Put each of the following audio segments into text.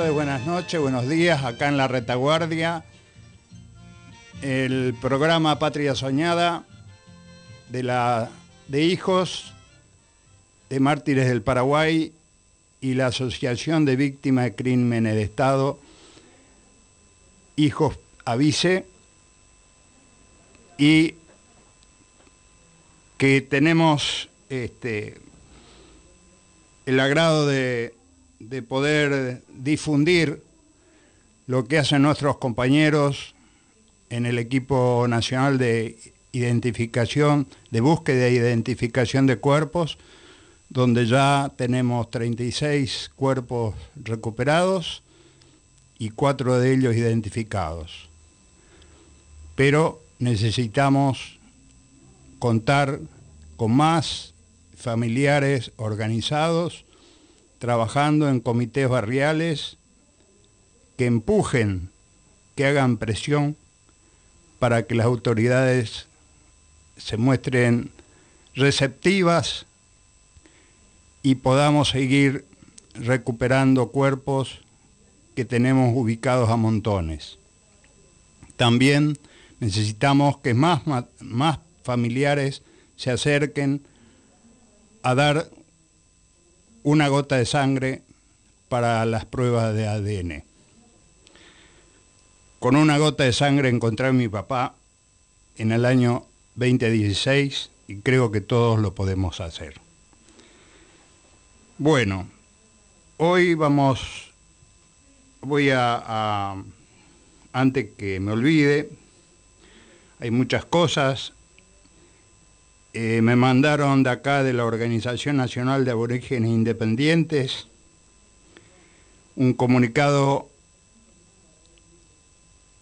tardes, buenas noches, buenos días, acá en la retaguardia. El programa Patria Soñada de, la, de hijos de mártires del Paraguay y la Asociación de Víctimas de Crímenes de Estado, Hijos Avise, y que tenemos este, el agrado de de poder difundir lo que hacen nuestros compañeros en el equipo nacional de identificación, de búsqueda e identificación de cuerpos, donde ya tenemos 36 cuerpos recuperados y cuatro de ellos identificados. Pero necesitamos contar con más familiares organizados, trabajando en comités barriales que empujen, que hagan presión para que las autoridades se muestren receptivas y podamos seguir recuperando cuerpos que tenemos ubicados a montones. También necesitamos que más, más familiares se acerquen a dar una gota de sangre para las pruebas de ADN. Con una gota de sangre encontré a mi papá en el año 2016 y creo que todos lo podemos hacer. Bueno, hoy vamos, voy a, antes que me olvide, hay muchas cosas. Eh, me mandaron de acá de la Organización Nacional de Aborígenes Independientes un comunicado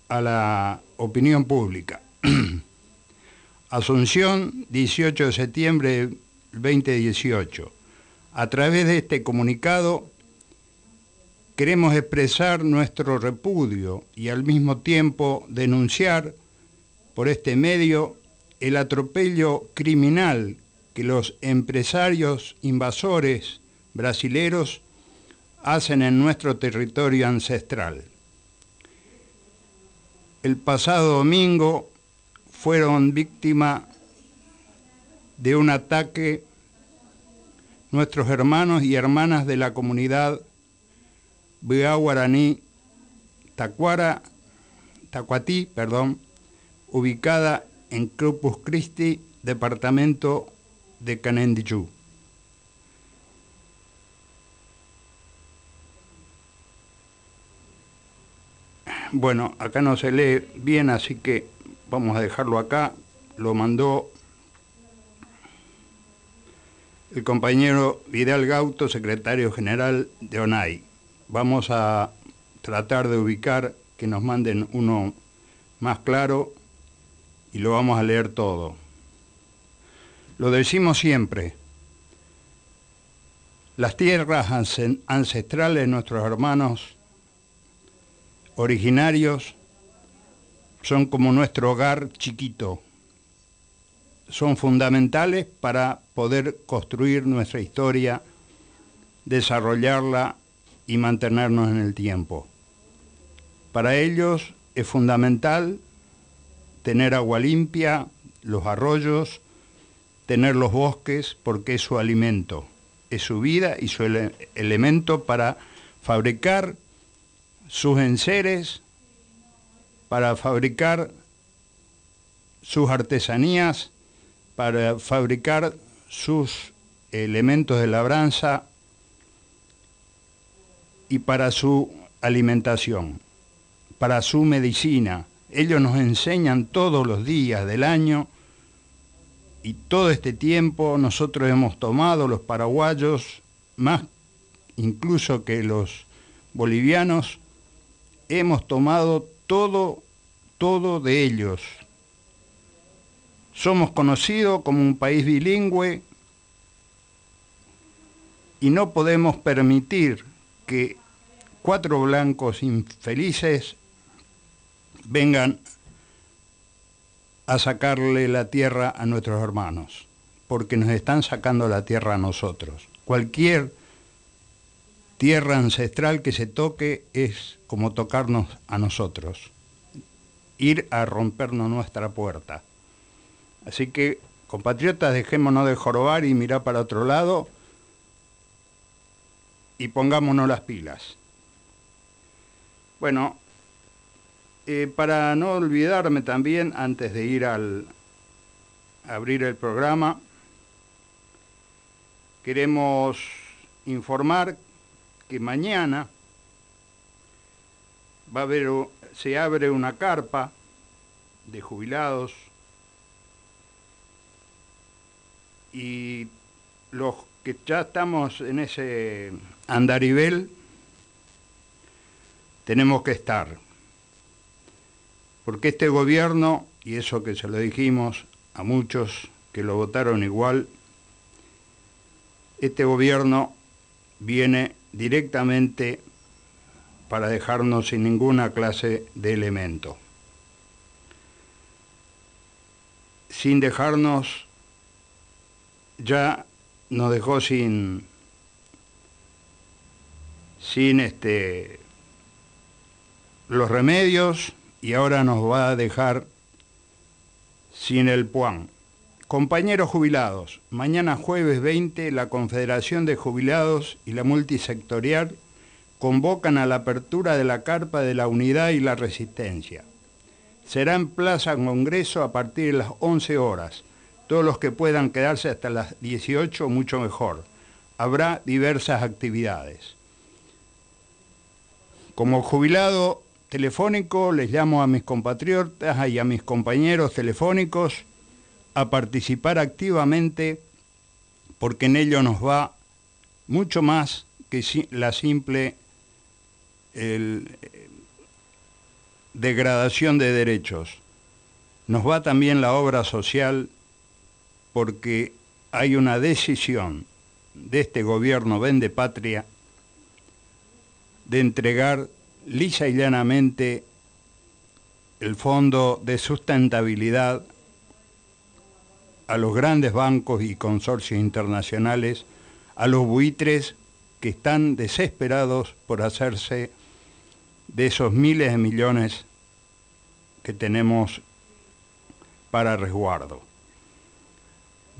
a la opinión pública. Asunción, 18 de septiembre 2018. A través de este comunicado queremos expresar nuestro repudio y al mismo tiempo denunciar por este medio el atropello criminal que los empresarios invasores brasileros hacen en nuestro territorio ancestral. El pasado domingo fueron víctimas de un ataque nuestros hermanos y hermanas de la comunidad Bua Guaraní Tacuara, Tacuatí, perdón, ubicada en Corpus Christi, departamento de Canendiyú. Bueno, acá no se lee bien, así que vamos a dejarlo acá. Lo mandó el compañero Vidal Gauto, secretario general de ONAI. Vamos a tratar de ubicar que nos manden uno más claro y lo vamos a leer todo. Lo decimos siempre, las tierras ancestrales de nuestros hermanos originarios son como nuestro hogar chiquito, son fundamentales para poder construir nuestra historia, desarrollarla y mantenernos en el tiempo. Para ellos es fundamental tener agua limpia, los arroyos, tener los bosques, porque es su alimento, es su vida y su elemento para fabricar sus enseres, para fabricar sus artesanías, para fabricar sus elementos de labranza y para su alimentación, para su medicina, ellos nos enseñan todos los días del año y todo este tiempo nosotros hemos tomado, los paraguayos, más incluso que los bolivianos, hemos tomado todo, todo de ellos. Somos conocidos como un país bilingüe y no podemos permitir que cuatro blancos infelices vengan a sacarle la tierra a nuestros hermanos, porque nos están sacando la tierra a nosotros. Cualquier tierra ancestral que se toque es como tocarnos a nosotros, ir a rompernos nuestra puerta. Así que, compatriotas, dejémonos de jorobar y mirar para otro lado y pongámonos las pilas. Bueno, eh, para no olvidarme también, antes de ir al abrir el programa, queremos informar que mañana va a haber, se abre una carpa de jubilados y los que ya estamos en ese andarivel tenemos que estar. Porque este gobierno, y eso que se lo dijimos a muchos que lo votaron igual, este gobierno viene directamente para dejarnos sin ninguna clase de elemento. Sin dejarnos, ya nos dejó sin, sin este, los remedios y ahora nos va a dejar sin el puan. Compañeros jubilados, mañana jueves 20 la Confederación de Jubilados y la Multisectorial convocan a la apertura de la Carpa de la Unidad y la Resistencia. Será en Plaza Congreso a partir de las 11 horas. Todos los que puedan quedarse hasta las 18, mucho mejor. Habrá diversas actividades. Como jubilado telefónico, les llamo a mis compatriotas y a mis compañeros telefónicos a participar activamente porque en ello nos va mucho más que la simple degradación de derechos. Nos va también la obra social porque hay una decisión de este gobierno vende patria de entregar lisa y llanamente el fondo de sustentabilidad a los grandes bancos y consorcios internacionales, a los buitres que están desesperados por hacerse de esos miles de millones que tenemos para resguardo.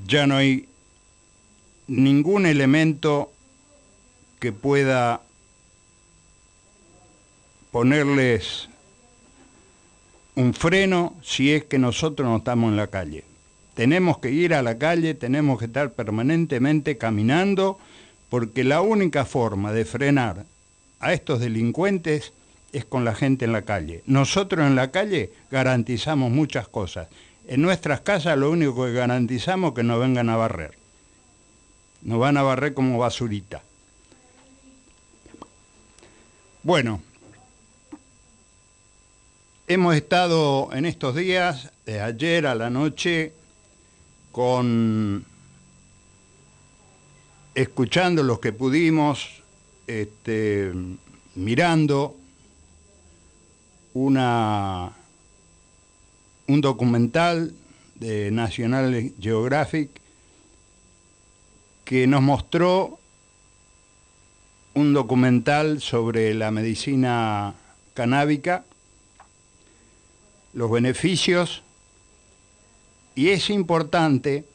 Ya no hay ningún elemento que pueda ponerles un freno si es que nosotros no estamos en la calle. Tenemos que ir a la calle, tenemos que estar permanentemente caminando, porque la única forma de frenar a estos delincuentes es con la gente en la calle. Nosotros en la calle garantizamos muchas cosas. En nuestras casas lo único que garantizamos es que nos vengan a barrer. Nos van a barrer como basurita. Bueno, hemos estado en estos días, de ayer a la noche, con escuchando los que pudimos, este, mirando una, un documental de National Geographic que nos mostró un documental sobre la medicina canábica, los beneficios. Y es importante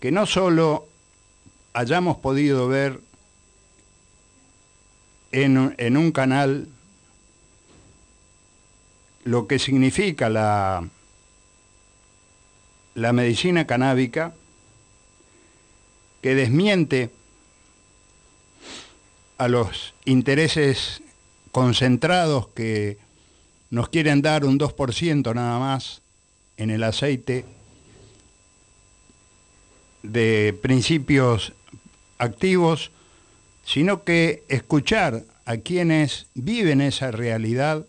que no solo hayamos podido ver en, en un canal lo que significa la, la medicina canábica, que desmiente a los intereses concentrados que nos quieren dar un 2% nada más en el aceite de principios activos, sino que escuchar a quienes viven esa realidad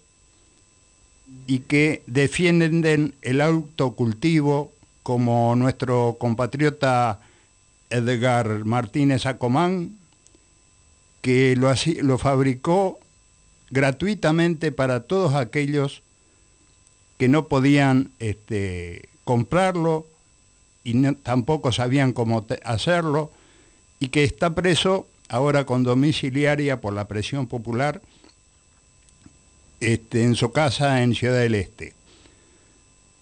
y que defienden el autocultivo como nuestro compatriota Edgar Martínez Acomán, que lo, lo fabricó gratuitamente para todos aquellos que no podían este, comprarlo y tampoco sabían cómo hacerlo y que está preso ahora con domiciliaria por la presión popular este, en su casa en Ciudad del Este.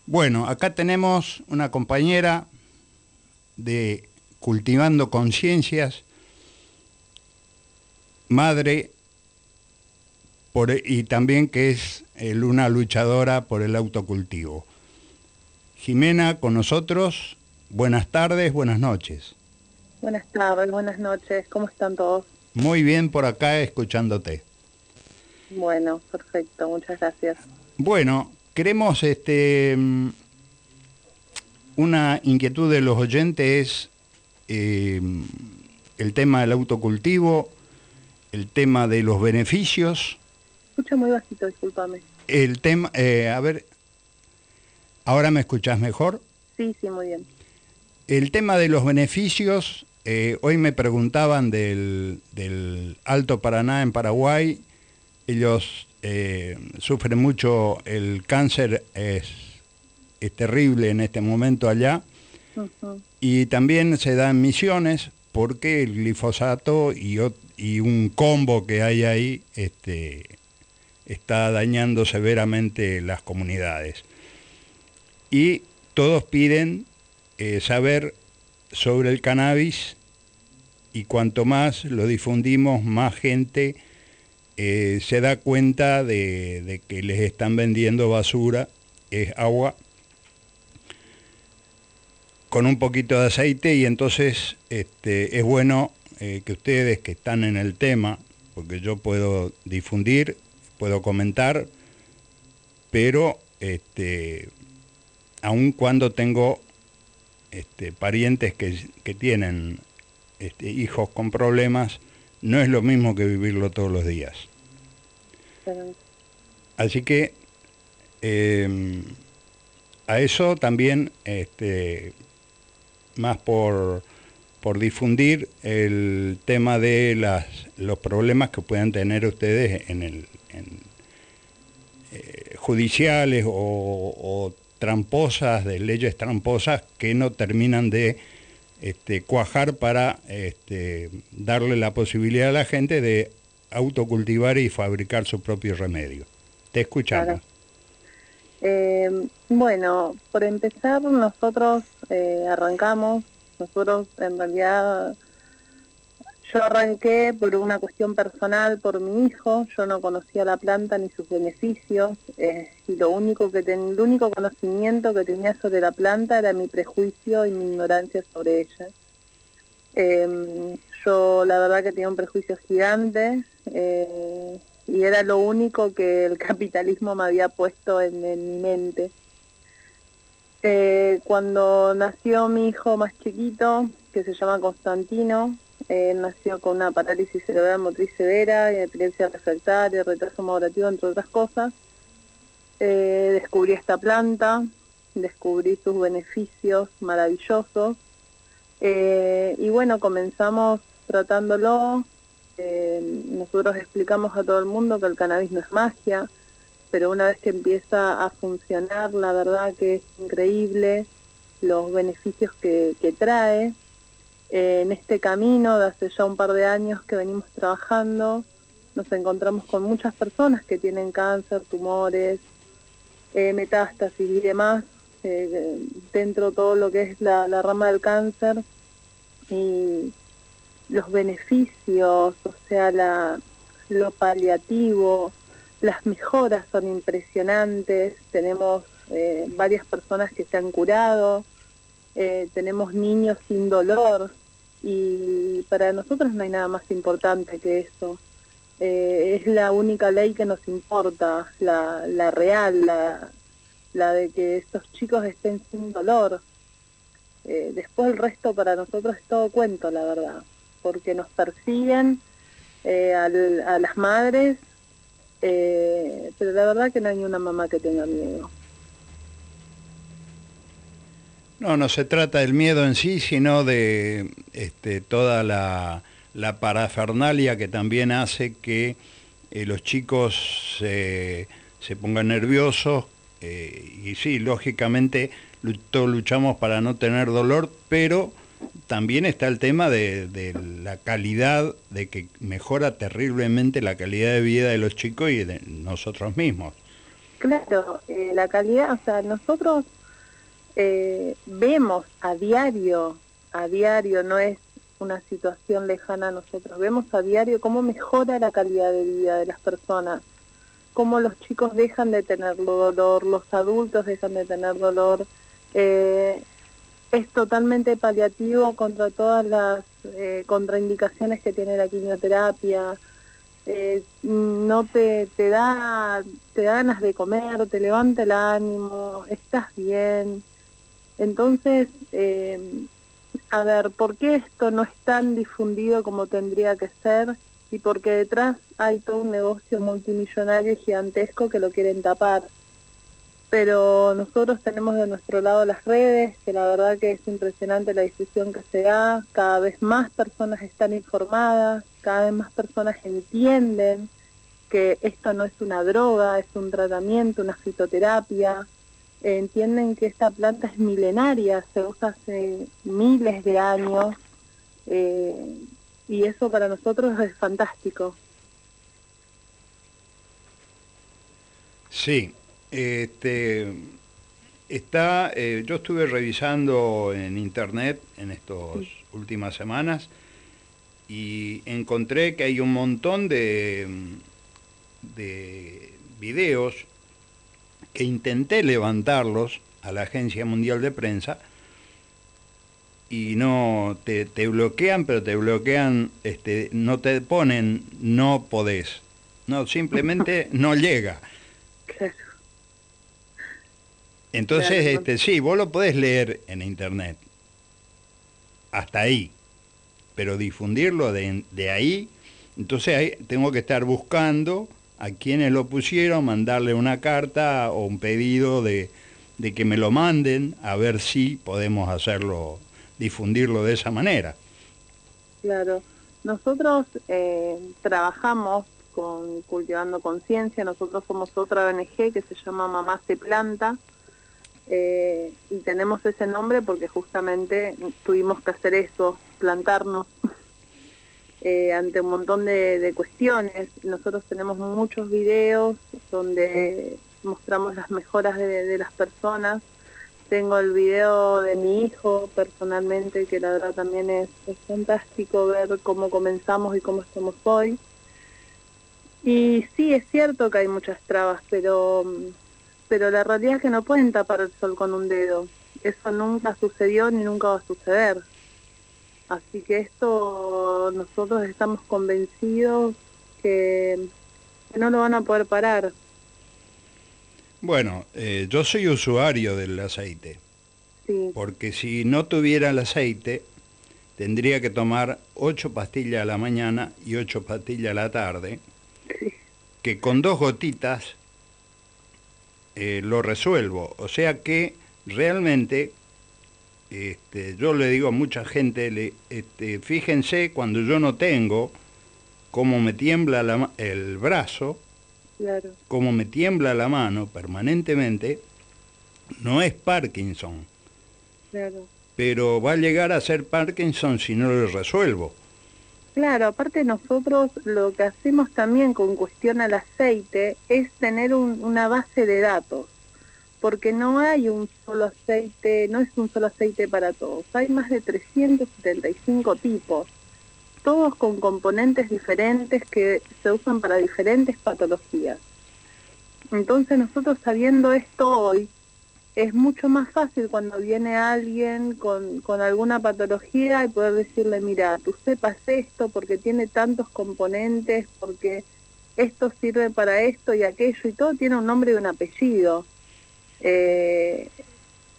Bueno, acá tenemos una compañera de Cultivando Conciencias, madre y también que es una luchadora por el autocultivo. Jimena, con nosotros, buenas tardes, buenas noches. Buenas tardes, buenas noches, ¿cómo están todos? Muy bien por acá escuchándote. Bueno, perfecto, muchas gracias. Bueno, queremos este mm, una inquietud de los oyentes eh, el tema del autocultivo, el tema de los beneficios. Escucha muy bajito, discúlpame. El tema, eh, a ver, ¿ahora me escuchás mejor? Sí, sí, muy bien. El tema de los beneficios, eh, hoy me preguntaban del, Alto Paraná en Paraguay, ellos eh, sufren mucho, el cáncer es, es, terrible en este momento allá, y también se dan misiones porque el glifosato y, y un combo que hay ahí este, está dañando severamente las comunidades. Y todos piden eh, saber sobre el cannabis y cuanto más lo difundimos, más gente eh, se da cuenta de, que les están vendiendo basura, es agua con un poquito de aceite y entonces este, es bueno eh, que ustedes que están en el tema, porque yo puedo difundir, puedo comentar, pero este, aun cuando tengo este, parientes que, tienen este, hijos con problemas, no es lo mismo que vivirlo todos los días. Así que em, a eso también, este, más por, por difundir el tema de las, los problemas que puedan tener ustedes en el eh, judiciales o, o tramposas, de leyes tramposas que no terminan de este, cuajar para este, darle la posibilidad a la gente de autocultivar y fabricar su propio remedio. Te escuchamos. Eh, bueno, por empezar, nosotros eh, arrancamos, nosotros en realidad yo arranqué por una cuestión personal, por mi hijo, yo no conocía la planta ni sus beneficios, eh, y lo único, que ten, el único conocimiento que tenía sobre la planta era mi prejuicio y mi ignorancia sobre ella. Em, yo la verdad que tenía un prejuicio gigante eh, y era lo único que el capitalismo me había puesto en, mi mente. Eh, cuando nació mi hijo más chiquito, que se llama Constantino, él nació con una parálisis cerebral motriz severa, epilepsia refractaria, retraso madurativo, entre otras cosas. Eh, descubrí esta planta, descubrí sus beneficios maravillosos. Eh, y bueno, comenzamos tratándolo. Eh, nosotros explicamos a todo el mundo que el cannabis no es magia, pero una vez que empieza a funcionar, la verdad que es increíble los beneficios que trae en este camino de hace ya un par de años que venimos trabajando, nos encontramos con muchas personas que tienen cáncer, tumores, eh, metástasis y demás, eh, dentro de todo lo que es la, rama del cáncer. Y los beneficios, o sea, la, lo paliativo, las mejoras son impresionantes. Tenemos eh, varias personas que se han curado, tenemos niños sin dolor, y para nosotros no hay nada más importante que eso. Eh, es la única ley que nos importa, la, la real, la, la de que estos chicos estén sin dolor. Eh, después el resto para nosotros es todo cuento, la verdad, porque nos persiguen eh, a las madres, pero la verdad que no hay una mamá que tenga miedo. No, no se trata del miedo en sí, sino de este, toda la, parafernalia que también hace que eh, los chicos se pongan nerviosos. Eh, y sí, lógicamente todos luchamos para no tener dolor, pero también está el tema de, la calidad, de que mejora terriblemente la calidad de vida de los chicos y de nosotros mismos. Claro, eh, la calidad, o sea, nosotros eh, vemos a diario, a diario, no es una situación lejana a nosotros, vemos a diario cómo mejora la calidad de vida de las personas, cómo los chicos dejan de tener dolor, los adultos dejan de tener dolor. Eh, es totalmente paliativo contra todas las eh, contraindicaciones que tiene la quimioterapia. no te, te, da, te da ganas de comer, te levanta el ánimo, estás bien. Entonces, eh, a ver, ¿por qué esto no es tan difundido como tendría que ser? Y porque detrás hay todo un negocio multimillonario gigantesco que lo quieren tapar. Pero nosotros tenemos de nuestro lado las redes, que la verdad que es impresionante la difusión que se da, cada vez más personas están informadas, cada vez más personas entienden que esto no es una droga, es un tratamiento, una fitoterapia, entienden que esta planta es milenaria, se usa hace miles de años eh, y eso para nosotros es fantástico. Sí, este, está, eh, yo estuve revisando en internet en estas últimas semanas y encontré que hay un montón de, de videos que intenté levantarlos a la Agencia Mundial de Prensa y no te, bloquean, pero te bloquean, este, no te ponen no podés, no, simplemente no llega. Entonces, este, sí, vos lo podés leer en internet, hasta ahí, pero difundirlo de, de ahí, entonces ahí tengo que estar buscando a quienes lo pusieron, mandarle una carta o un pedido de, que me lo manden, a ver si podemos hacerlo, difundirlo de esa manera. Claro, nosotros eh, trabajamos con Cultivando Conciencia, nosotros somos otra ONG que se llama Mamá se planta, eh, y tenemos ese nombre porque justamente tuvimos que hacer eso, plantarnos eh, ante un montón de, cuestiones. Nosotros tenemos muchos videos donde mostramos las mejoras de, las personas. Tengo el video de mi hijo personalmente, que la verdad también es, fantástico ver cómo comenzamos y cómo estamos hoy. Y sí, es cierto que hay muchas trabas, pero, pero la realidad es que no pueden tapar el sol con un dedo. Eso nunca sucedió ni nunca va a suceder. Así que esto nosotros estamos convencidos que, no lo van a poder parar. Bueno, eh, yo soy usuario del aceite. Porque si no tuviera el aceite, tendría que tomar ocho pastillas a la mañana y ocho pastillas a la tarde, que con dos gotitas eh, lo resuelvo. O sea que realmente este, yo le digo a mucha gente, le, este, fíjense cuando yo no tengo, cómo me tiembla el brazo, cómo me tiembla la mano permanentemente, no es Parkinson. Pero va a llegar a ser Parkinson si no lo resuelvo. Claro, aparte nosotros lo que hacemos también con cuestión al aceite es tener una base de datos porque no hay un solo aceite, no es un solo aceite para todos, hay más de 375 tipos, todos con componentes diferentes que se usan para diferentes patologías. Entonces nosotros sabiendo esto hoy, es mucho más fácil cuando viene alguien con, con, alguna patología y poder decirle, mira, tú sepas esto porque tiene tantos componentes, porque esto sirve para esto y aquello y todo tiene un nombre y un apellido. Eh,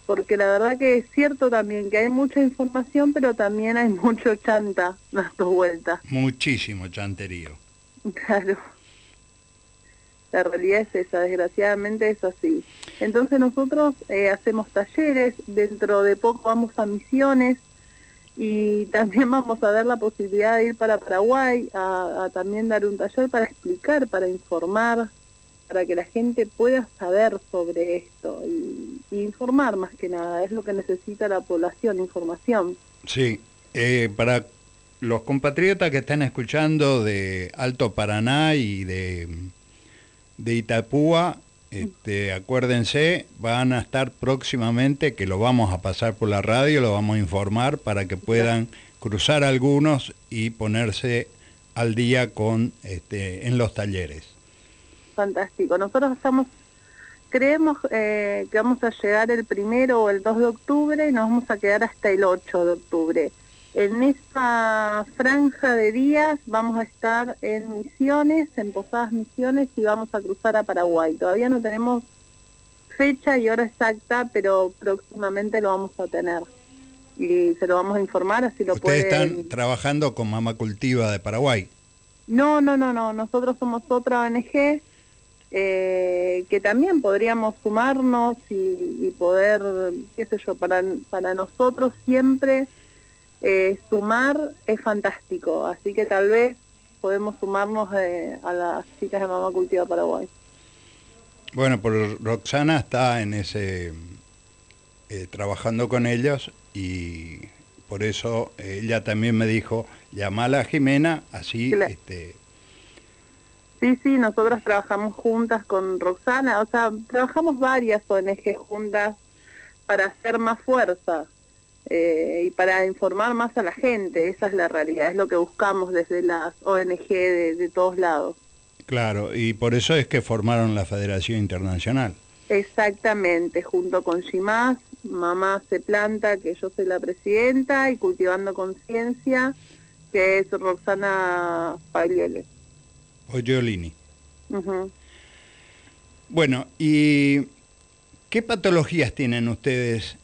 porque la verdad que es cierto también que hay mucha información, pero también hay mucho chanta dando vueltas. Muchísimo chanterío. Claro. La realidad es esa, desgraciadamente es así. Entonces nosotros eh, hacemos talleres, dentro de poco vamos a misiones y también vamos a dar la posibilidad de ir para Paraguay a también dar un taller para explicar, para informar para que la gente pueda saber sobre esto y, informar más que nada, es lo que necesita la población, información. Sí, eh, para los compatriotas que están escuchando de Alto Paraná y de, de Itapúa, este, acuérdense, van a estar próximamente, que lo vamos a pasar por la radio, lo vamos a informar para que puedan cruzar algunos y ponerse al día con este, en los talleres fantástico. Nosotros estamos, creemos eh, que vamos a llegar el primero o el 2 de octubre y nos vamos a quedar hasta el 8 de octubre. En esa franja de días vamos a estar en Misiones, en Posadas Misiones y vamos a cruzar a Paraguay. Todavía no tenemos fecha y hora exacta, pero próximamente lo vamos a tener. Y se lo vamos a informar, así lo ¿Ustedes están trabajando con Mamá Cultiva de Paraguay? No, no, no, no. Nosotros somos otra ONG eh, que también podríamos sumarnos y, poder, qué sé yo, para, para nosotros siempre eh, sumar es fantástico, así que tal vez podemos sumarnos eh, a las chicas de Mamá Cultiva Paraguay. Bueno, por Roxana está en ese eh, trabajando con ellos y por eso ella también me dijo llamala a Jimena así este Sí, sí, nosotros trabajamos juntas con Roxana, o sea, trabajamos varias ONG juntas para hacer más fuerza. Eh, y para informar más a la gente, esa es la realidad, es lo que buscamos desde las ONG de, todos lados. Claro, y por eso es que formaron la Federación Internacional. Exactamente, junto con Shimás, Mamá se planta, que yo soy la presidenta, y Cultivando Conciencia, que es Roxana Paglioli. Ogiolini. Bueno, ¿y qué patologías tienen ustedes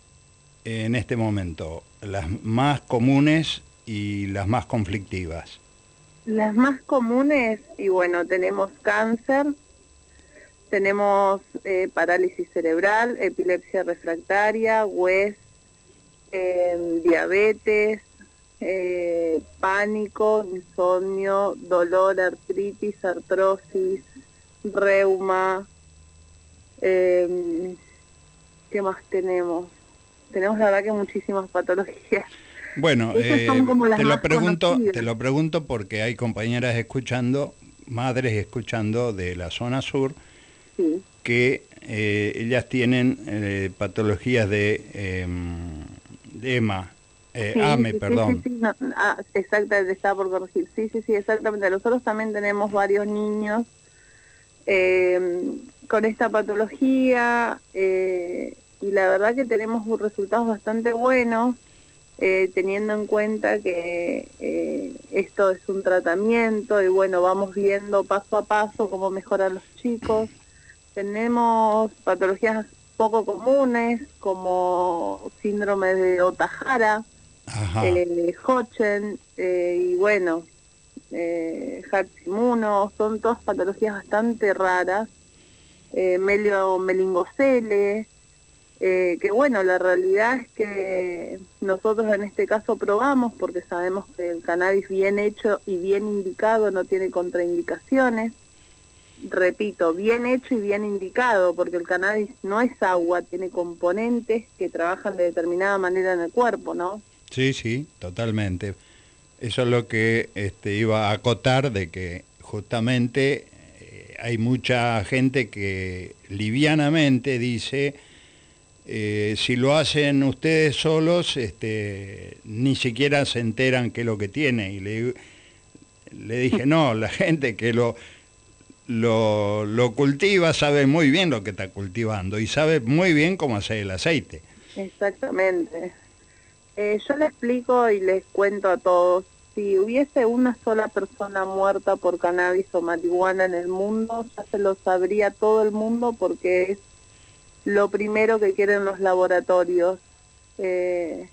en este momento? Las más comunes y las más conflictivas. Las más comunes, y bueno, tenemos cáncer, tenemos eh, parálisis cerebral, epilepsia refractaria, WES, em, diabetes, eh, pánico, insomnio, dolor, artritis, artrosis, reuma. Em, ¿Qué más tenemos? tenemos la verdad que muchísimas patologías. Bueno, eh, te lo pregunto, te lo pregunto porque hay compañeras escuchando, madres escuchando de la zona sur, que eh, ellas tienen eh, patologías de, em, de EMA, AME, perdón. Sí, sí, ah, exactamente, estaba por corregir. Sí, sí, sí, exactamente. Nosotros también tenemos varios niños em, con esta patología. Eh, y la verdad que tenemos resultados bastante buenos, eh, teniendo en cuenta que eh, esto es un tratamiento y bueno, vamos viendo paso a paso cómo mejoran los chicos. Tenemos patologías poco comunes como síndrome de Otajara, eh, Hodgen y bueno, eh, son todas patologías bastante raras, eh, melio melingocele, eh, que bueno, la realidad es que nosotros en este caso probamos porque sabemos que el cannabis bien hecho y bien indicado no tiene contraindicaciones. Repito, bien hecho y bien indicado porque el cannabis no es agua, tiene componentes que trabajan de determinada manera en el cuerpo, ¿no? Sí, sí, totalmente. Eso es lo que este, iba a acotar de que justamente eh, hay mucha gente que livianamente dice eh, si lo hacen ustedes solos, este, ni siquiera se enteran qué es lo que tiene. Y le, le dije, no, la gente que lo, lo, cultiva sabe muy bien lo que está cultivando y sabe muy bien cómo hacer el aceite. Exactamente. Eh, yo le explico y les cuento a todos, si hubiese una sola persona muerta por cannabis o marihuana en el mundo, ya se lo sabría todo el mundo porque es lo primero que quieren los laboratorios. Eh,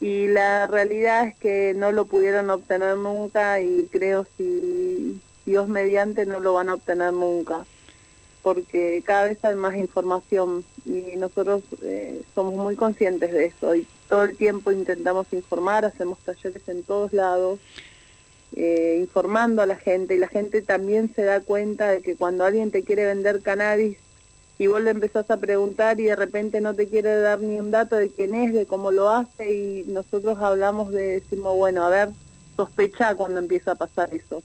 y la realidad es que no lo pudieron obtener nunca y creo si Dios mediante no lo van a obtener nunca porque cada vez hay más información y nosotros eh, somos muy conscientes de eso y todo el tiempo intentamos informar, hacemos talleres en todos lados, eh, informando a la gente y la gente también se da cuenta de que cuando alguien te quiere vender cannabis y vos le empezás a preguntar y de repente no te quiere dar ni un dato de quién es, de cómo lo hace y nosotros hablamos de, decimos, bueno, a ver, sospecha cuando empieza a pasar eso.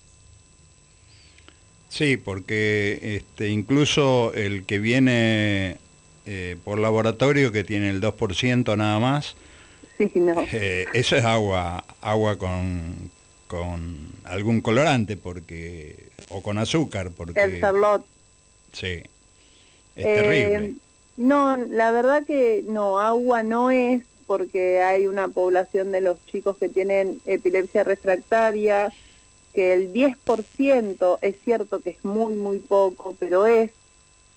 Sí, porque este, incluso el que viene eh, por laboratorio, que tiene el 2% nada más, sí, no. Eh, eso es agua, agua con, con algún colorante, porque o con azúcar, porque... El charlotte. Sí. Es terrible. Eh, no, la verdad que no, agua no es, porque hay una población de los chicos que tienen epilepsia refractaria, que el 10%, es cierto que es muy, muy poco, pero es,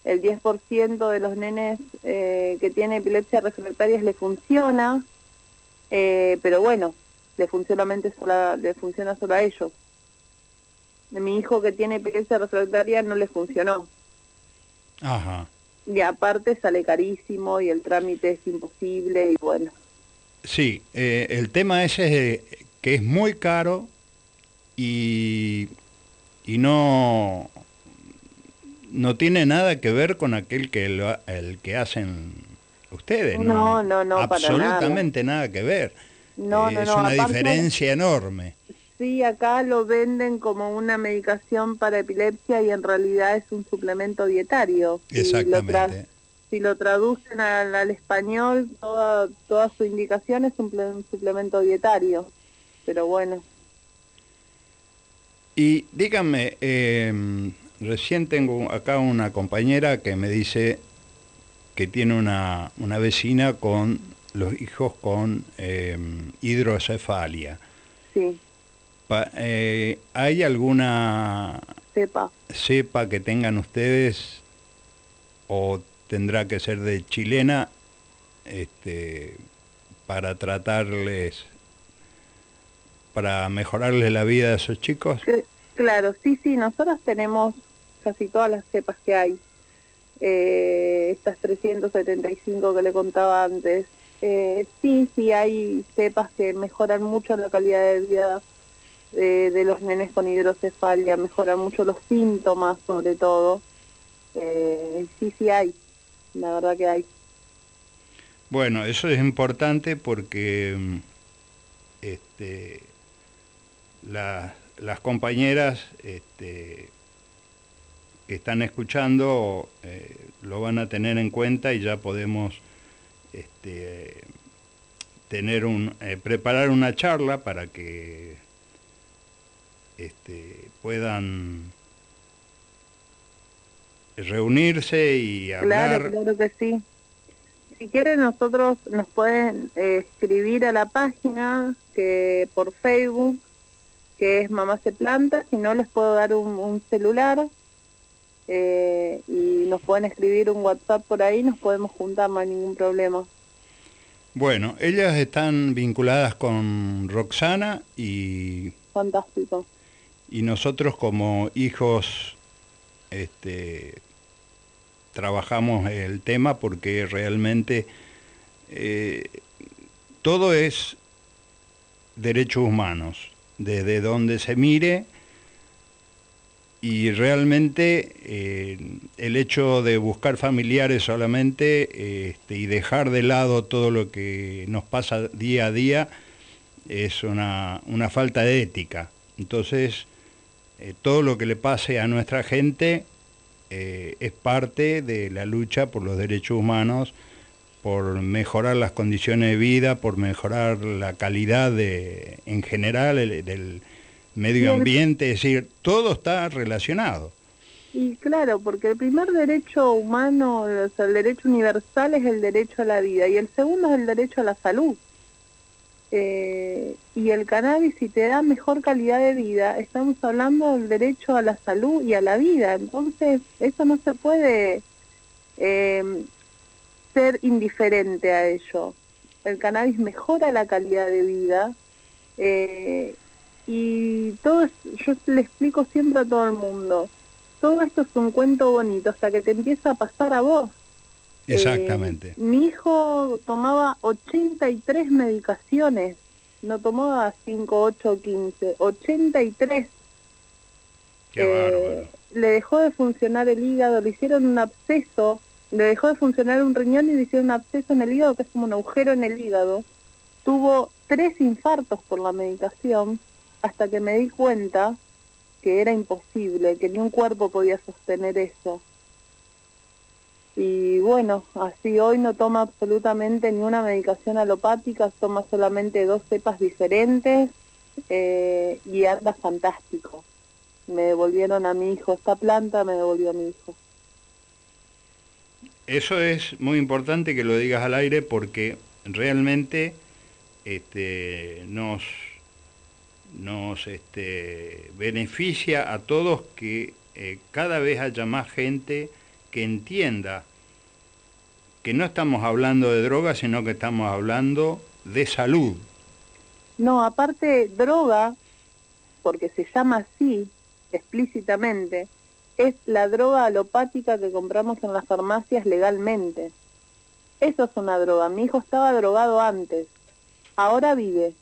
el 10% de los nenes eh, que tienen epilepsia refractaria le funciona, eh, pero bueno, le, funcionamente sola, le funciona solo a ellos. mi hijo que tiene epilepsia refractaria no le funcionó. Ajá. Y aparte sale carísimo y el trámite es imposible y bueno. Sí, eh, el tema ese es que es muy caro y, y no, no tiene nada que ver con aquel que lo, el que hacen ustedes. No, no, no, absolutamente nada. que ver. No, no, es una diferencia enorme. Sí, acá lo venden como una medicación para epilepsia y en realidad es un suplemento dietario. Exactamente. Si lo, traducen al, español, toda, toda su indicación es un, suplemento dietario. Pero bueno. Y díganme, em, recién tengo acá una compañera que me dice que tiene una, una vecina con los hijos con em, hidrocefalia. Sí. Eh, ¿Hay alguna cepa. cepa que tengan ustedes o tendrá que ser de chilena este, para tratarles, para mejorarles la vida a esos chicos? Claro, sí, sí, nosotros tenemos casi todas las cepas que hay. Eh, estas 375 que le contaba antes. Eh, sí, sí hay cepas que mejoran mucho la calidad de vida de, los nenes con hidrocefalia, mejoran mucho los síntomas sobre todo. Eh, sí, sí hay, la verdad que hay. Bueno, eso es importante porque mm, este, las compañeras este, que están escuchando eh, lo van a tener en cuenta y ya podemos este, tener un, eh, preparar una charla para que este, puedan reunirse y hablar. Claro, claro que sí. Si quieren nosotros nos pueden eh, escribir a la página que por Facebook, que es Mamá se planta, si no les puedo dar un, celular eh, y nos pueden escribir un WhatsApp por ahí, nos podemos juntar, no hay ningún problema. Bueno, ellas están vinculadas con Roxana y... Fantástico y nosotros como hijos este, trabajamos el tema porque realmente eh, todo es derechos humanos, desde donde se mire y realmente eh, el hecho de buscar familiares solamente este, y dejar de lado todo lo que nos pasa día a día es una, una falta de ética. Entonces, eh, todo lo que le pase a nuestra gente eh, es parte de la lucha por los derechos humanos, por mejorar las condiciones de vida, por mejorar la calidad de, en general del medio ambiente, es decir, todo está relacionado. Y claro, porque el primer derecho humano, o sea, el derecho universal es el derecho a la vida y el segundo es el derecho a la salud. Eh, y el cannabis si te da mejor calidad de vida, estamos hablando del derecho a la salud y a la vida, entonces eso no se puede eh, ser indiferente a ello. El cannabis mejora la calidad de vida eh, y todo yo le explico siempre a todo el mundo, todo esto es un cuento bonito hasta que te empieza a pasar a vos. Exactamente. mi hijo tomaba 83 medicaciones, no tomaba 5, 8, 15, 83. Qué le dejó de funcionar el hígado, le hicieron un absceso, le dejó de funcionar un riñón y le hicieron un absceso en el hígado, que es como un agujero en el hígado. Tuvo tres infartos por la medicación, hasta que me di cuenta que era imposible, que ni un cuerpo podía sostener eso y bueno, así hoy no toma absolutamente ni una medicación alopática, toma solamente dos cepas diferentes eh, y anda fantástico. Me devolvieron a mi hijo esta planta, me devolvió a mi hijo. Eso es muy importante que lo digas al aire porque realmente este, nos, nos este, beneficia a todos que eh, cada vez haya más gente que entienda que no estamos hablando de droga, sino que estamos hablando de salud. No, aparte droga, porque se llama así explícitamente, es la droga alopática que compramos en las farmacias legalmente. Eso es una droga. Mi hijo estaba drogado antes, ahora vive.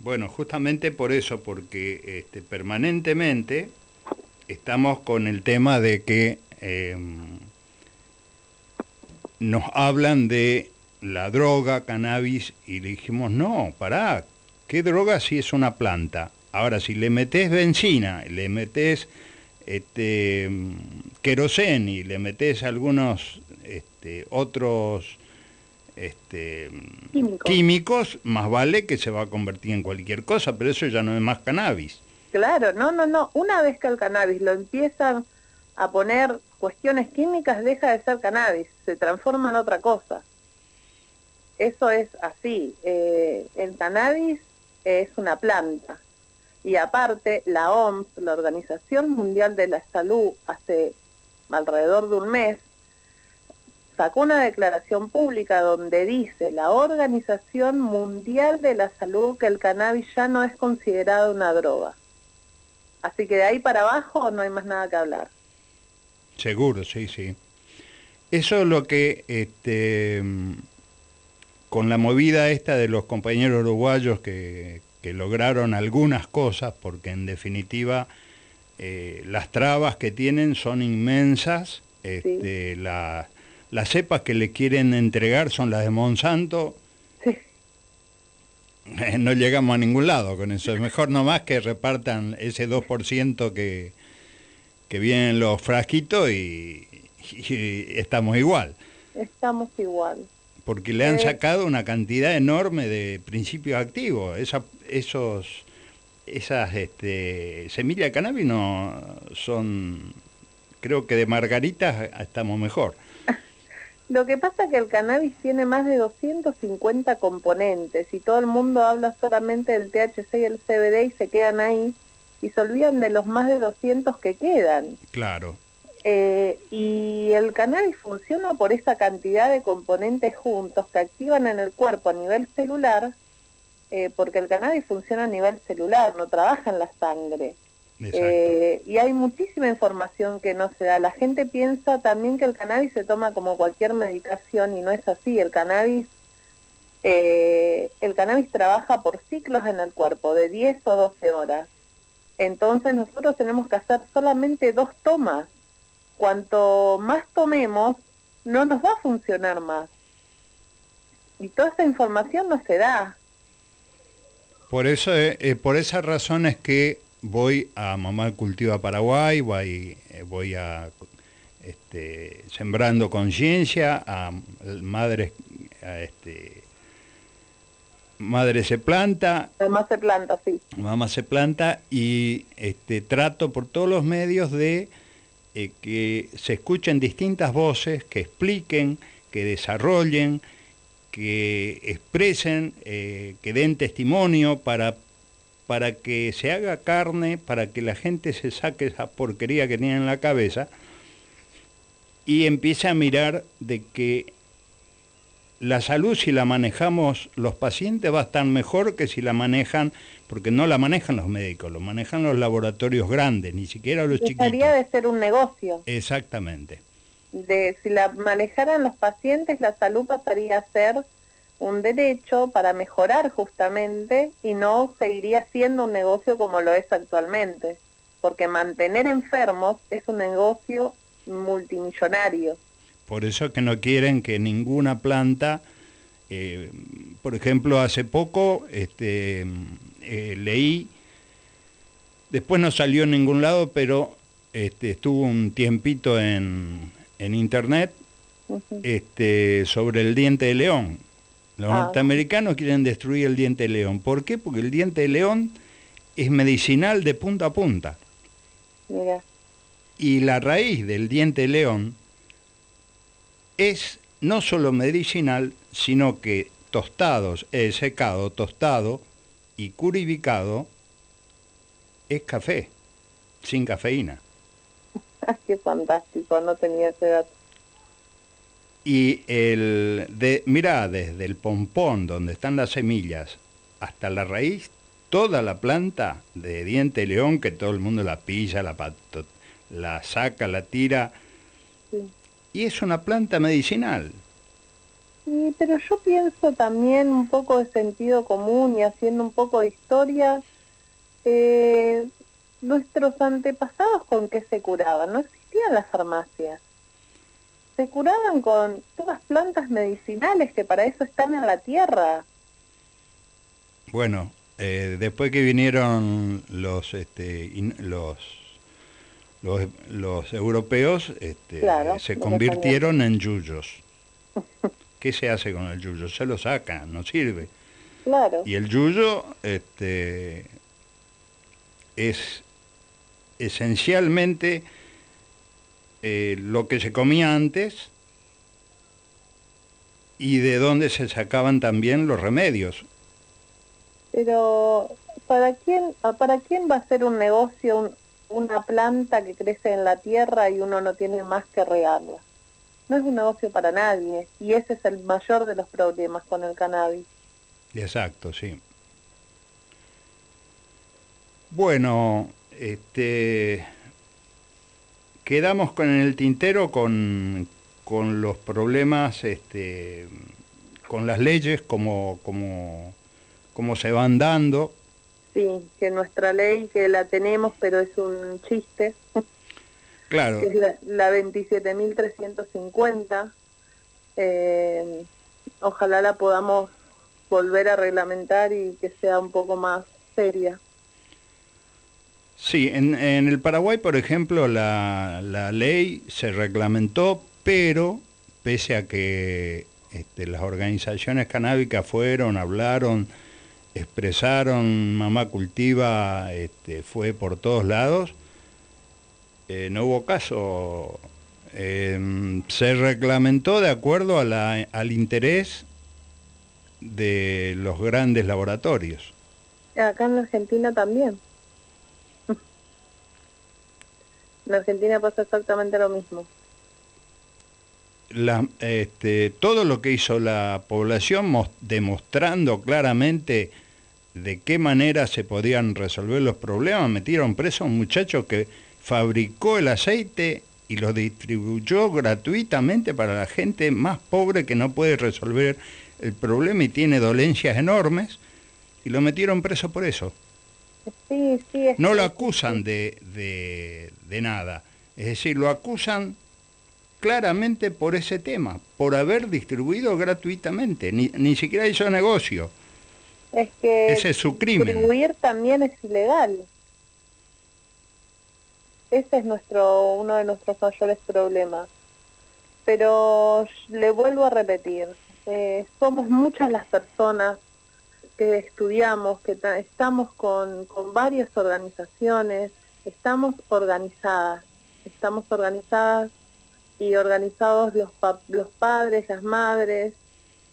Bueno, justamente por eso, porque este, permanentemente estamos con el tema de que em, nos hablan de la droga, cannabis, y le dijimos, no, pará, ¿qué droga si es una planta? Ahora, si le metes benzina, le metes este, querosén y le metes algunos este, otros este, químicos, más vale que se va a convertir en cualquier cosa, pero eso ya no es más cannabis. Claro, no, no, no. Una vez que el cannabis lo empiezan a poner cuestiones químicas, deja de ser cannabis, se transforma en otra cosa. Eso es así. Eh, el cannabis es una planta y aparte, la OMS, la Organización Mundial de la Salud, hace alrededor de un mes, sacó una declaración pública donde dice la Organización Mundial de la Salud que el cannabis ya no es considerado una droga. Así que de ahí para abajo no hay más nada que hablar. Seguro, sí, sí. Eso es lo que, este, con la movida esta de los compañeros uruguayos que, que lograron algunas cosas, porque en definitiva eh, las trabas que tienen son inmensas, este, las cepas que le quieren entregar son las de Monsanto, no llegamos a ningún lado con eso, es mejor nomás que repartan ese 2% que, que vienen los frasquitos y estamos igual. Estamos igual porque le han eh, sacado una cantidad enorme de principios activos. Esa, esos, esas este, semillas de cannabis no son, creo que de margaritas estamos mejor. Lo que pasa es que el cannabis tiene más de 250 componentes y todo el mundo habla solamente del THC y el CBD y se quedan ahí y se olvidan de los más de 200 que quedan. Claro. Eh, y el cannabis funciona por esa cantidad de componentes juntos que activan en el cuerpo a nivel celular, eh, porque el cannabis funciona a nivel celular, no trabaja en la sangre. Eh, y hay muchísima información que no se da. La gente piensa también que el cannabis se toma como cualquier medicación y no es así. El cannabis, el cannabis trabaja por ciclos en el cuerpo de 10 o 12 horas. Entonces nosotros tenemos que hacer solamente dos tomas cuanto más tomemos, no nos va a funcionar más. Y toda esa información no se da. Por eso, eh, eh, por esas razones que voy a Mamá Cultiva Paraguay, voy, eh, voy a este, sembrando conciencia a madres, a este, madre se planta. Mamá se planta, sí. Mamá se planta y este, trato por todos los medios de eh, que se escuchen distintas voces, que expliquen, que desarrollen, que expresen, eh, que den testimonio para, para que se haga carne, para que la gente se saque esa porquería que tiene en la cabeza y empiece a mirar de que la salud si la manejamos los pacientes va a estar mejor que si la manejan porque no la manejan los médicos, lo manejan los laboratorios grandes, ni siquiera los chiquitos. Dejaría de ser un negocio. Exactamente. De, si la manejaran los pacientes, la salud pasaría a ser un derecho para mejorar justamente y no seguiría siendo un negocio como lo es actualmente, porque mantener enfermos es un negocio multimillonario. Por eso que no quieren que ninguna planta, eh, por ejemplo, hace poco este, eh, leí, después no salió en ningún lado, pero este, estuvo un tiempito en, internet este, sobre el diente de león. Los ah. norteamericanos quieren destruir el diente de león. ¿Por qué? Porque el diente de león es medicinal de punta a punta. Y la raíz del diente de león es no solo medicinal, sino que tostados, eh, secado, tostado y curibicado es café, sin cafeína. Qué fantástico, no tenía ese dato. Y el de, mira, desde el pompón donde están las semillas hasta la raíz, toda la planta de diente león, que todo el mundo la pilla, la, la saca, la tira, y es una planta medicinal. Sí, pero yo pienso también un poco de sentido común y haciendo un poco de historia, eh, nuestros antepasados con qué se curaban, no existían las farmacias. Se curaban con todas plantas medicinales que para eso están en la tierra. Bueno, eh, después que vinieron los, este, los los, europeos este, se convirtieron en yuyos. ¿Qué se hace con el yuyo? Se lo saca, no sirve. Claro. Y el yuyo este, es esencialmente eh, lo que se comía antes y de dónde se sacaban también los remedios. Pero, ¿para quién, para quién va a ser un negocio una planta que crece en la tierra y uno no tiene más que regarla? No es un negocio para nadie y ese es el mayor de los problemas con el cannabis. Exacto, sí. Bueno, este, quedamos con el tintero con, con los problemas, este, con las leyes como, como, como se van dando. Sí, que nuestra ley, que la tenemos, pero es un chiste. Claro. es la, la 27.350. Eh, ojalá la podamos volver a reglamentar y que sea un poco más seria. Sí, en, el Paraguay, por ejemplo, la, ley se reglamentó, pero pese a que este, las organizaciones canábicas fueron, hablaron, expresaron, Mamá Cultiva este, fue por todos lados, eh, no hubo caso. Em, se reglamentó de acuerdo al interés de los grandes laboratorios. Acá en Argentina también. En Argentina pasa exactamente lo mismo. este, todo lo que hizo la población demostrando claramente de qué manera se podían resolver los problemas, metieron preso a un muchacho que fabricó el aceite y lo distribuyó gratuitamente para la gente más pobre que no puede resolver el problema y tiene dolencias enormes, y lo metieron preso por eso. Sí, sí, no lo acusan de, de, nada, es decir, lo acusan claramente por ese tema, por haber distribuido gratuitamente, ni, ni siquiera hizo negocio. Es que ese es su crimen. Distribuir también es ilegal. Ese es nuestro uno de nuestros mayores problemas. Pero le vuelvo a repetir, eh, somos muchas las personas que estudiamos, que estamos con, con varias organizaciones, estamos organizadas, estamos organizadas y organizados los, los padres, las madres,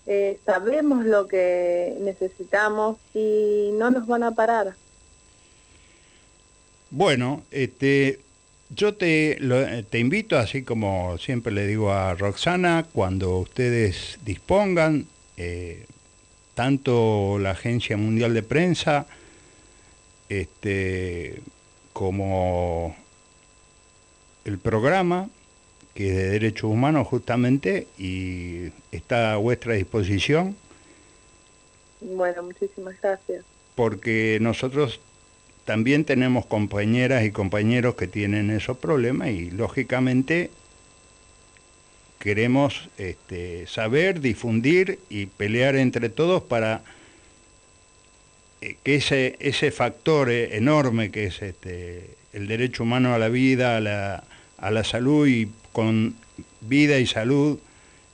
eh, sabemos lo que necesitamos y no nos van a parar. Bueno, este, yo te, te invito, así como siempre le digo a Roxana, cuando ustedes dispongan, eh, tanto la Agencia Mundial de Prensa este, como el programa, que es de derechos humanos justamente, y está a vuestra disposición. Bueno, muchísimas gracias. Porque nosotros también tenemos compañeras y compañeros que tienen esos problemas y lógicamente queremos este, saber, difundir y pelear entre todos para eh, que ese, ese factor eh, enorme que es este, el derecho humano a la vida, a la, a la salud y con vida y salud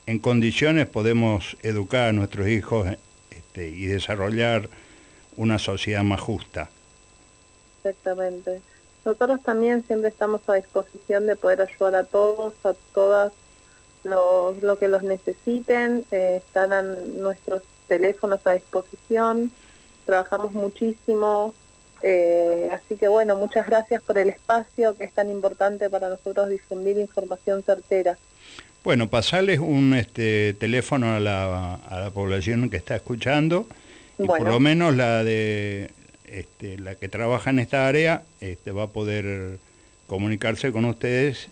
en condiciones podemos educar a nuestros hijos este, y desarrollar una sociedad más justa. Exactamente. Nosotros también siempre estamos a disposición de poder ayudar a todos, a todas lo, que los necesiten, eh, están nuestros teléfonos a disposición, trabajamos muchísimo, eh, así que bueno, muchas gracias por el espacio que es tan importante para nosotros difundir información certera. Bueno, pasarles un este, teléfono a la, población que está escuchando, y por lo menos la de este, la que trabaja en esta área este, va a poder comunicarse con ustedes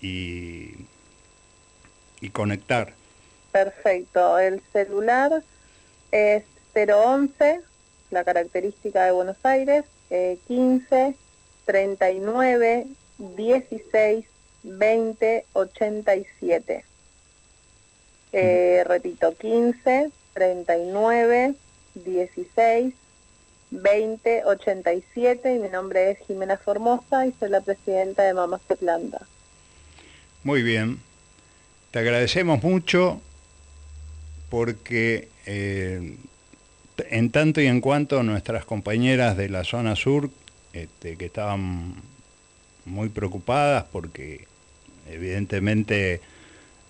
y, y conectar. Perfecto, el celular es 011, la característica de Buenos Aires, 15 39 16 20 87. repito, 15 39 16 20 87 y mi nombre es Jimena Formosa y soy la presidenta de Mamás de Planta. Muy bien, te agradecemos mucho porque eh, en tanto y en cuanto nuestras compañeras de la zona sur, este, que estaban muy preocupadas porque evidentemente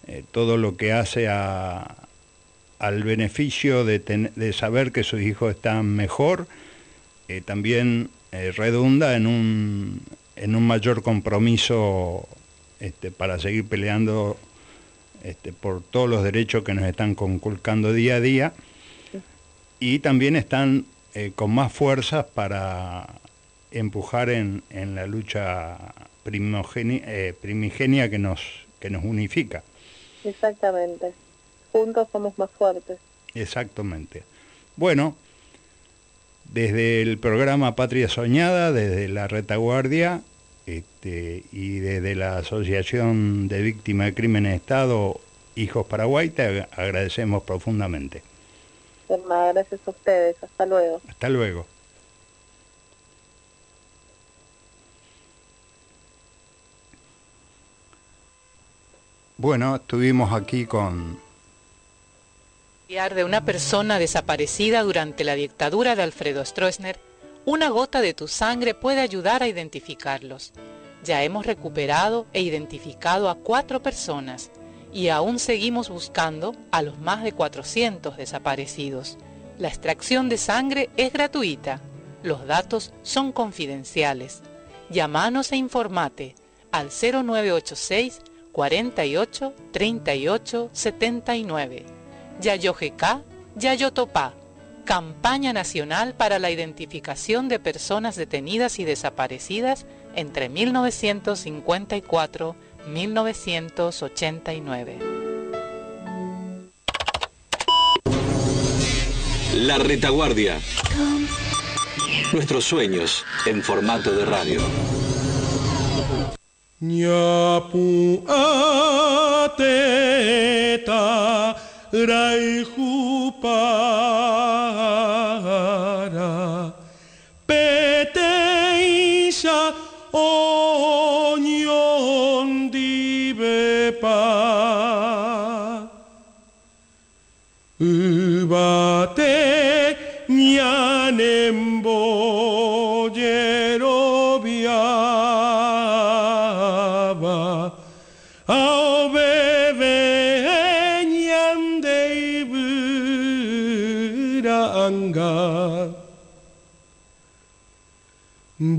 eh, todo lo que hace al beneficio de, saber que sus hijos están mejor, eh, también redunda en un, en un mayor compromiso este, para seguir peleando este, por todos los derechos que nos están conculcando día a día y también están eh, con más fuerzas para empujar en, la lucha eh, primigenia que nos, que nos unifica. Exactamente. Juntos somos más fuertes. Exactamente. Bueno, desde el programa Patria Soñada, desde la retaguardia, este, y desde la Asociación de Víctimas de Crímenes de Estado, Hijos Paraguay, te agradecemos profundamente. gracias a ustedes. Hasta luego. Hasta luego. Bueno, estuvimos aquí con... De una persona desaparecida durante la dictadura de Alfredo Stroessner una gota de tu sangre puede ayudar a identificarlos. Ya hemos recuperado e identificado a cuatro personas y aún seguimos buscando a los más de 400 desaparecidos. La extracción de sangre es gratuita. Los datos son confidenciales. Llámanos e informate al 0986 48 38 79. Yayojeca, Yayotopá Campaña Nacional para la Identificación de Personas Detenidas y Desaparecidas entre 1954-1989. La retaguardia. Nuestros sueños en formato de radio. Para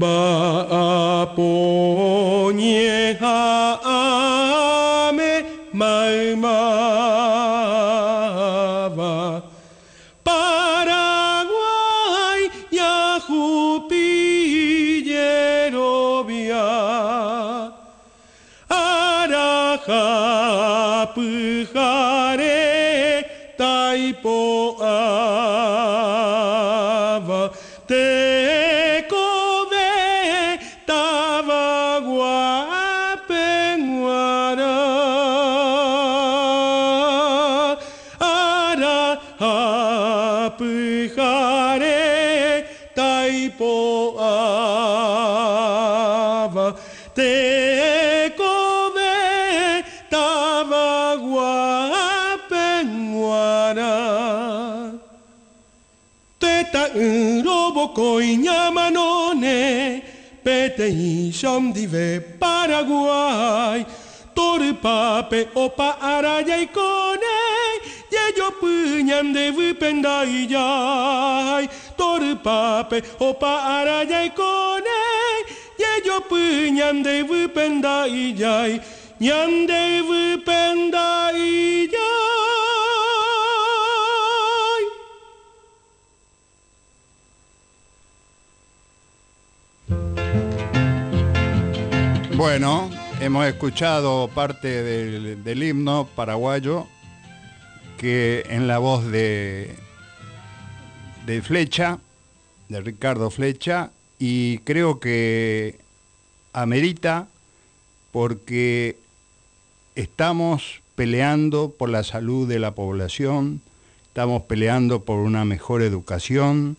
ba po nie ha me ma ma va paraguay ya jupillero via ara ja pujare taipo Koiñamanone, Peteisham dive Paraguay, torpape opa araya y cone y yo puñan de vipenda y ya torpape opa araya y cone y yo puñan de vipenda y ya ñande vipenda ya Bueno, hemos escuchado parte del, del himno paraguayo que en la voz de, de Flecha, de Ricardo Flecha, y creo que amerita porque estamos peleando por la salud de la población, estamos peleando por una mejor educación,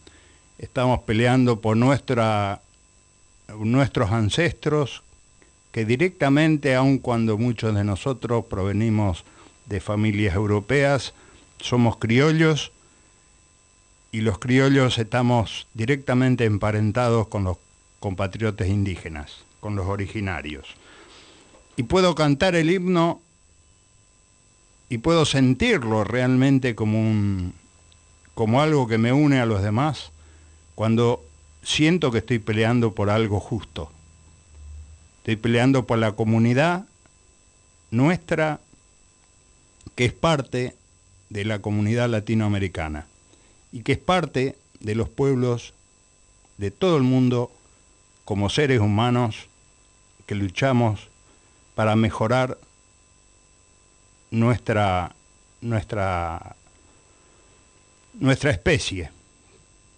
estamos peleando por nuestra, nuestros ancestros que directamente, aun cuando muchos de nosotros provenimos de familias europeas, somos criollos y los criollos estamos directamente emparentados con los compatriotas indígenas, con los originarios. Y puedo cantar el himno y puedo sentirlo realmente como un como algo que me une a los demás cuando siento que estoy peleando por algo justo. Estoy peleando por la comunidad nuestra que es parte de la comunidad latinoamericana y que es parte de los pueblos de todo el mundo como seres humanos que luchamos para mejorar nuestra, nuestra, nuestra especie.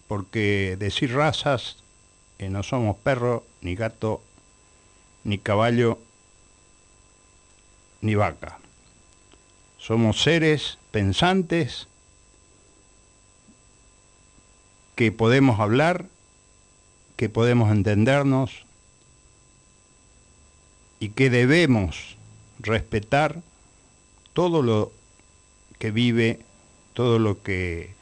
Porque decir razas, que no somos perro, ni gato, ni caballo, ni vaca. Somos seres pensantes que podemos hablar, que podemos entendernos y que debemos respetar todo lo que vive, todo lo que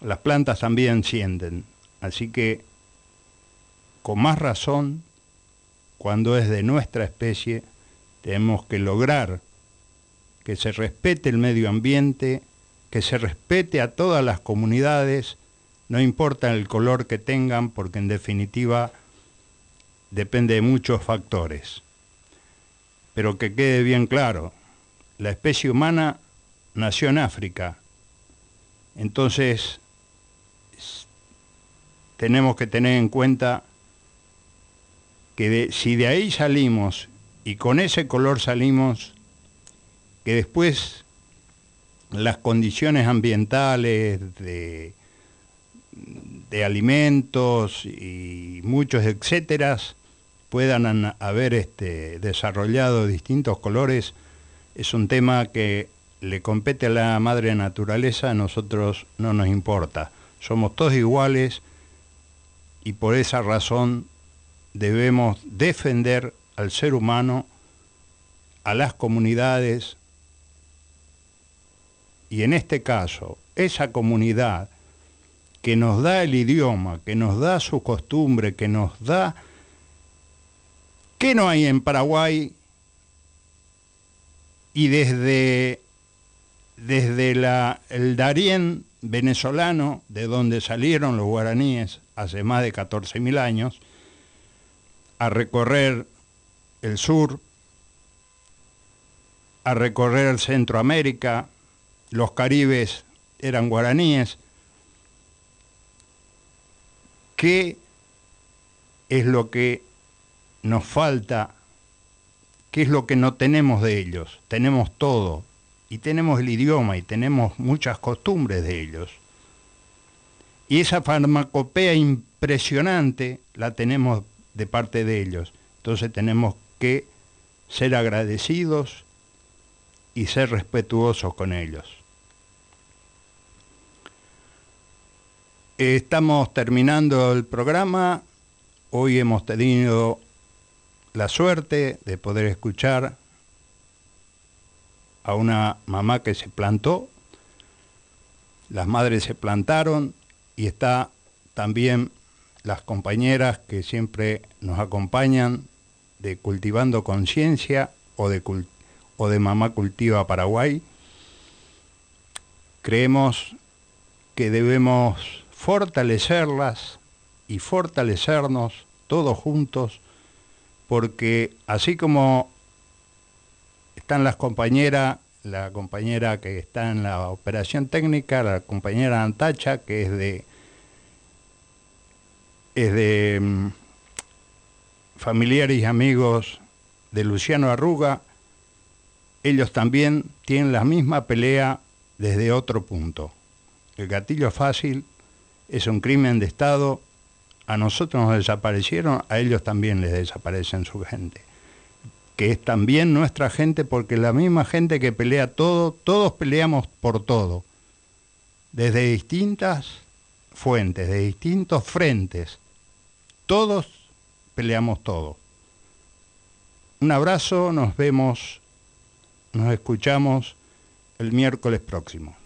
las plantas también sienten. Así que, con más razón, cuando es de nuestra especie, tenemos que lograr que se respete el medio ambiente, que se respete a todas las comunidades, no importa el color que tengan, porque en definitiva depende de muchos factores. Pero que quede bien claro, la especie humana nació en África, entonces tenemos que tener en cuenta que si de ahí salimos y con ese color salimos, que después las condiciones ambientales de, de alimentos y muchos etcétera puedan haber este, desarrollado distintos colores, es un tema que le compete a la madre naturaleza, a nosotros no nos importa. Somos todos iguales y por esa razón debemos defender al ser humano, a las comunidades, y en este caso, esa comunidad que nos da el idioma, que nos da su costumbre, que nos da... ¿Qué no hay en Paraguay? Y desde, desde el Darién venezolano, de donde salieron los guaraníes hace más de 14.000 años, a recorrer el sur, a recorrer Centroamérica, los caribes eran guaraníes. ¿Qué es lo que nos falta? ¿Qué es lo que no tenemos de ellos? Tenemos todo, y tenemos el idioma, y tenemos muchas costumbres de ellos. Y esa farmacopea impresionante la tenemos de parte de ellos. Entonces tenemos que ser agradecidos y ser respetuosos con ellos. Estamos terminando el programa. Hoy hemos tenido la suerte de poder escuchar a una mamá que se plantó. Las madres se plantaron y está también las compañeras que siempre nos acompañan de Cultivando Conciencia, o de, o de Mamá Cultiva Paraguay, creemos que debemos fortalecerlas y fortalecernos todos juntos, porque así como están las compañeras, la compañera que está en la operación técnica, la compañera Antacha, que es de es de mm, familiares y amigos de Luciano Arruga, ellos también tienen la misma pelea desde otro punto. El gatillo fácil es un crimen de Estado, a nosotros nos desaparecieron, a ellos también les desaparecen su gente. Que es también nuestra gente porque la misma gente que pelea todo, todos peleamos por todo, desde distintas fuentes, de distintos frentes todos peleamos todo. Un abrazo, nos vemos, nos escuchamos el miércoles próximo.